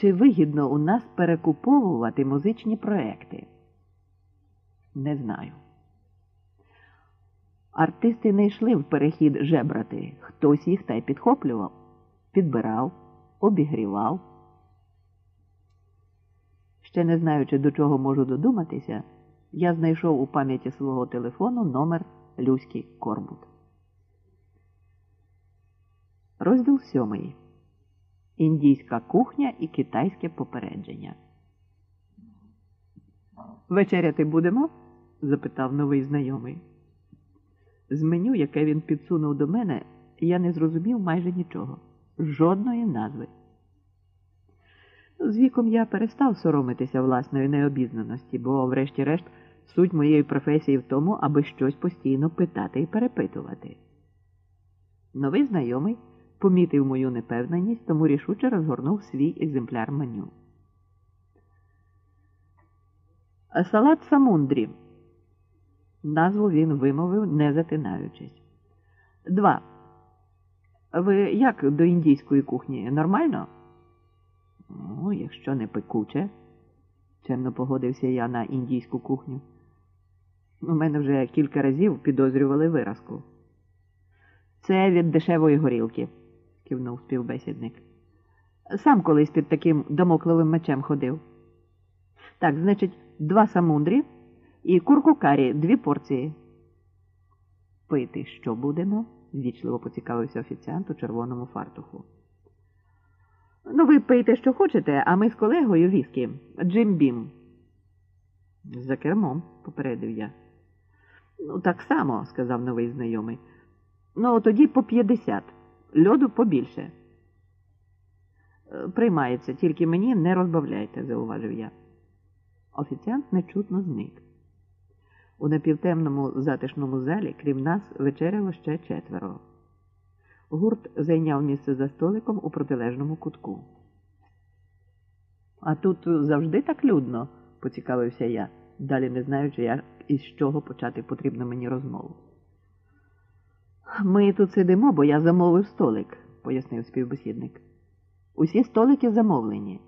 чи вигідно у нас перекуповувати музичні проекти? Не знаю. Артисти не йшли в перехід жебрати, хтось їх та й підхоплював, підбирав, обігрівав. Ще не знаючи, до чого можу додуматися, я знайшов у пам'яті свого телефону номер Люськи Корбут. Розділ сьомий. Індійська кухня і китайське попередження. Вечеряти будемо? запитав новий знайомий. З меню, яке він підсунув до мене, я не зрозумів майже нічого, жодної назви. З віком я перестав соромитися власної необізнаності, бо, врешті-решт, суть моєї професії в тому, аби щось постійно питати і перепитувати. Новий знайомий помітив мою непевненість, тому рішуче розгорнув свій екземпляр меню. Салат самундрі. Назву він вимовив, не затинаючись. Два. Ви як до індійської кухні? Нормально? Ну, якщо не пекуче, чемно погодився я на індійську кухню. У мене вже кілька разів підозрювали виразку. Це від дешевої горілки, кивнув співбесідник. Сам колись під таким домокловим мечем ходив. Так, значить, два самундрі і курку карі дві порції. Пити що будемо? ввічливо поцікавився офіціант у червоному фартуху. Ну, ви пийте, що хочете, а ми з колегою віскі. Джим Бім. За кермом, попередив я. Ну, так само, сказав новий знайомий. Ну, тоді по 50. Льоду побільше. Приймається, тільки мені не розбавляйте, зауважив я. Офіціант нечутно зник. У напівтемному затишному залі, крім нас, вечеряло ще четверо. Гурт зайняв місце за столиком у протилежному кутку. А тут завжди так людно, поцікавився я, далі не знаючи, як із чого почати потрібно мені розмову. Ми тут сидимо, бо я замовив столик, пояснив співбесідник. Усі столики замовлені,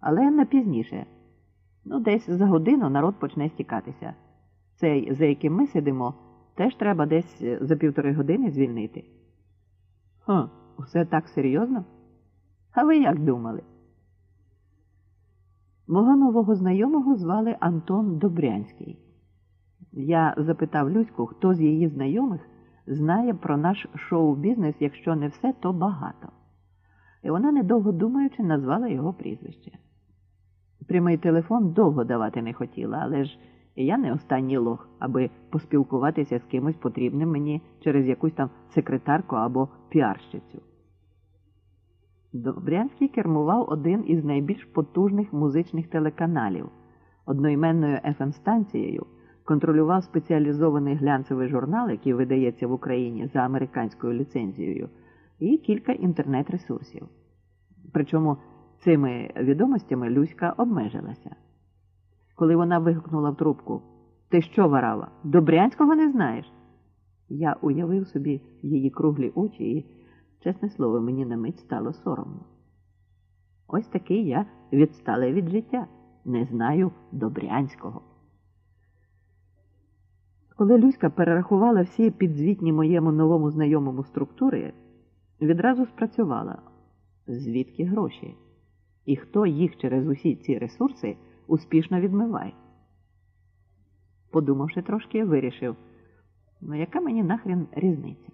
але на пізніше. Ну, десь за годину народ почне стікатися. Цей, за яким ми сидимо, теж треба десь за півтори години звільнити. Ха, усе так серйозно? А ви як думали? Мого нового знайомого звали Антон Добрянський. Я запитав Люську, хто з її знайомих знає про наш шоу-бізнес, якщо не все, то багато. І вона, недовго думаючи, назвала його прізвище. Прямий телефон довго давати не хотіла, але ж я не останній лох, аби поспілкуватися з кимось потрібним мені через якусь там секретарку або піарщицю. Добрянський кермував один із найбільш потужних музичних телеканалів, одноіменною fm станцією контролював спеціалізований глянцевий журнал, який видається в Україні за американською ліцензією, і кілька інтернет-ресурсів. Причому цими відомостями Люська обмежилася. Коли вона вигукнула в трубку Ти що, варала? Добрянського не знаєш? Я уявив собі її круглі очі, і, чесне слово, мені на мить стало соромно. Ось такий я відсталий від життя, не знаю Добрянського. Коли Люська перерахувала всі підзвітні моєму новому знайомому структури, відразу спрацювала, звідки гроші, і хто їх через усі ці ресурси успішно відмиває. Подумавши трошки, вирішив, ну яка мені нахрен різниця?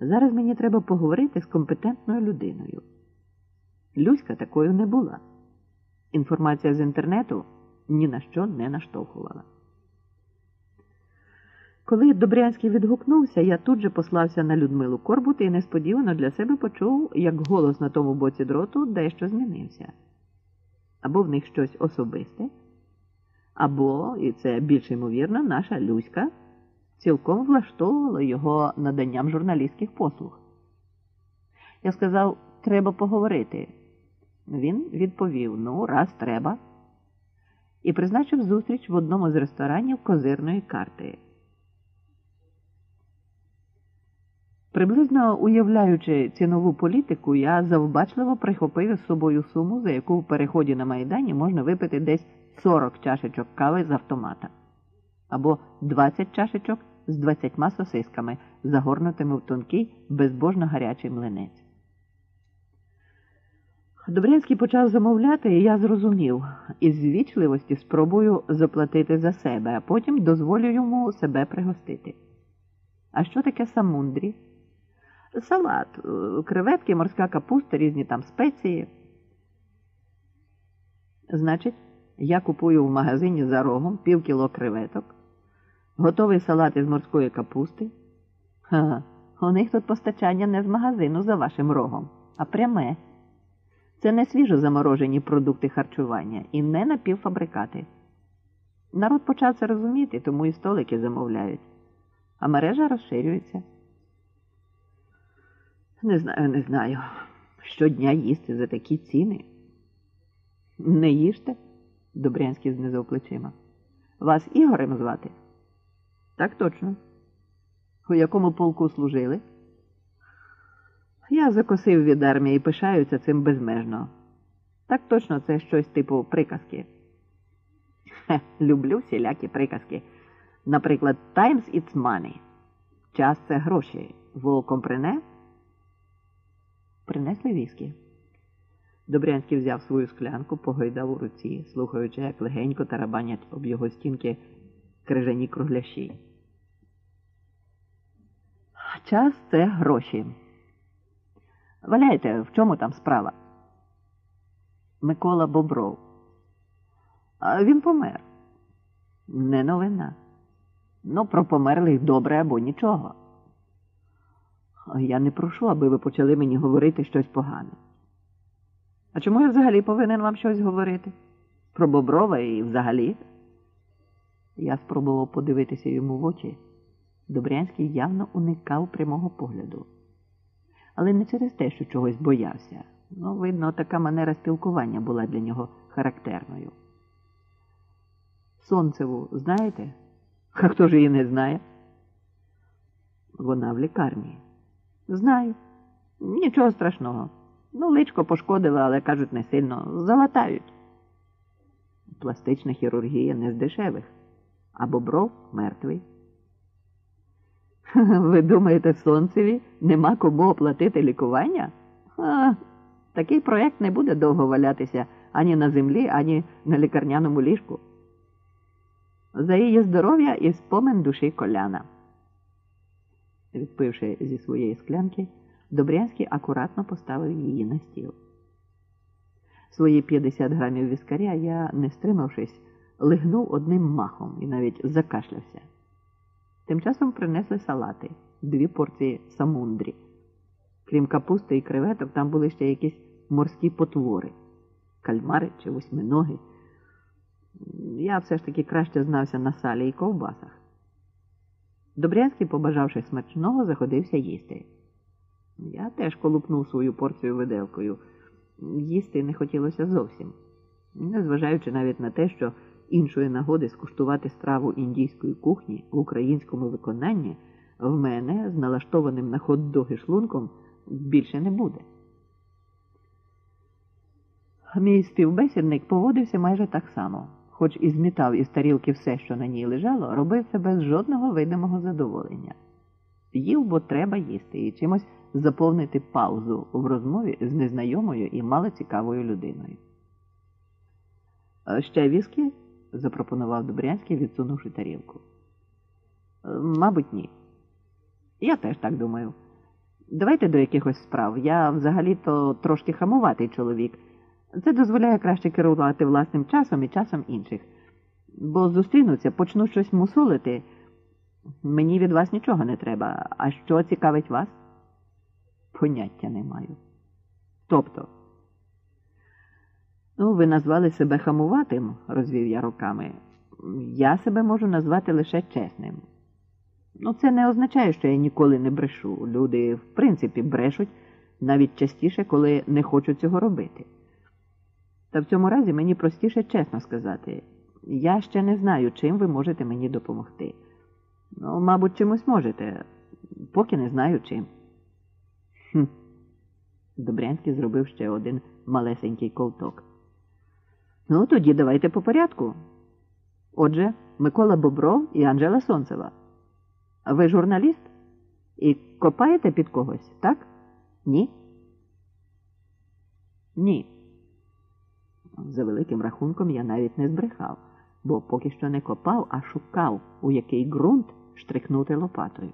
Зараз мені треба поговорити з компетентною людиною. Люська такою не була. Інформація з інтернету ні на що не наштовхувала. Коли Добрянський відгукнувся, я тут же послався на Людмилу Корбут і несподівано для себе почув, як голос на тому боці дроту дещо змінився. Або в них щось особисте, або, і це більш ймовірно, наша Люська цілком влаштовувала його наданням журналістських послуг. Я сказав, треба поговорити. Він відповів: ну, раз треба, і призначив зустріч в одному з ресторанів козирної карти. Приблизно уявляючи цінову політику, я завбачливо прихопив із собою суму, за яку в переході на Майдані можна випити десь 40 чашечок кави з автомата або 20 чашечок з 20 сосисками, загорнутими в тонкий, безбожно гарячий млинець. Добрянський почав замовляти, і я зрозумів, із звічливості спробую заплатити за себе, а потім дозволю йому себе пригостити. А що таке самундрі? Салат, е, креветки, морська капуста, різні там спеції. Значить, я купую в магазині за рогом пів кіло креветок, готовий салат із морської капусти. Ха, у них тут постачання не з магазину за вашим рогом, а пряме. Це не свіжо заморожені продукти харчування і не напівфабрикати. Народ почав це розуміти, тому і столики замовляють, а мережа розширюється. Не знаю, не знаю. Щодня їсти за такі ціни. Не їжте, Добрянський знизав плечима. Вас Ігорем звати? Так точно. У якому полку служили? Я закосив від армії і пишаюся цим безмежно. Так точно це щось типу приказки. Хе, люблю всілякі приказки. Наприклад, Times it's money. Час це гроші. Ви компрене? Принесли віскі. Добрянський взяв свою склянку, погойдав у руці, слухаючи, як легенько тарабанять об його стінки крижані кругляші. Час це гроші. Валяйте, в чому там справа? Микола Бобров. А Він помер. Не новина. Ну, про померлих добре або нічого. Я не прошу, аби ви почали мені говорити щось погане. А чому я взагалі повинен вам щось говорити? Про Боброва і взагалі? Я спробував подивитися йому в очі. Добрянський явно уникав прямого погляду. Але не через те, що чогось боявся. Ну, видно, така манера спілкування була для нього характерною. Сонцеву знаєте? А хто ж її не знає? Вона в лікарні. Знаю. Нічого страшного. Ну, личко пошкодила, але кажуть, не сильно. Залатають. Пластична хірургія не з дешевих, а бобров мертвий. Ви думаєте, сонцеві нема кому оплатити лікування? А, Такий проєкт не буде довго валятися ані на землі, ані на лікарняному ліжку. За її здоров'я і спомин душі коляна. Відпивши зі своєї склянки, Добрянський акуратно поставив її на стіл. Свої 50 грамів віскаря я, не стримавшись, лигнув одним махом і навіть закашлявся. Тим часом принесли салати, дві порції самундрі. Крім капусти і креветок, там були ще якісь морські потвори, кальмари чи восьминоги. Я все ж таки краще знався на салі і ковбасах. Добрянський, побажавши смачного, заходився їсти. Я теж колупнув свою порцію виделкою. Їсти не хотілося зовсім, незважаючи навіть на те, що іншої нагоди скуштувати страву індійської кухні в українському виконанні в мене з налаштованим на хот-доги шлунком більше не буде. Мій співбесідник поводився майже так само, хоч і змітав із тарілки все, що на ній лежало, робив це без жодного видимого задоволення. Їв, бо треба їсти, і чимось заповнити паузу в розмові з незнайомою і малоцікавою людиною. Ще віскі? запропонував Добрянський, відсунувши тарілку. Мабуть, ні. Я теж так думаю. Давайте до якихось справ. Я взагалі-то трошки хамуватий чоловік. Це дозволяє краще керувати власним часом і часом інших. Бо зустрінуться, почну щось мусолити. Мені від вас нічого не треба. А що цікавить вас? Поняття не маю. Тобто, ну, ви назвали себе хамуватим, розвів я руками. Я себе можу назвати лише чесним. Ну, це не означає, що я ніколи не брешу. Люди, в принципі, брешуть навіть частіше, коли не хочуть цього робити. Та в цьому разі мені простіше чесно сказати, я ще не знаю, чим ви можете мені допомогти. Ну, мабуть, чимось можете, поки не знаю чим. Хм. Добрянський зробив ще один малесенький ковток. Ну, тоді давайте по порядку. Отже, Микола Бобров і Анжела Сонцева. Ви журналіст? І копаєте під когось, так? Ні? Ні. За великим рахунком я навіть не збрехав, бо поки що не копав, а шукав, у який ґрунт штрихнути лопатою.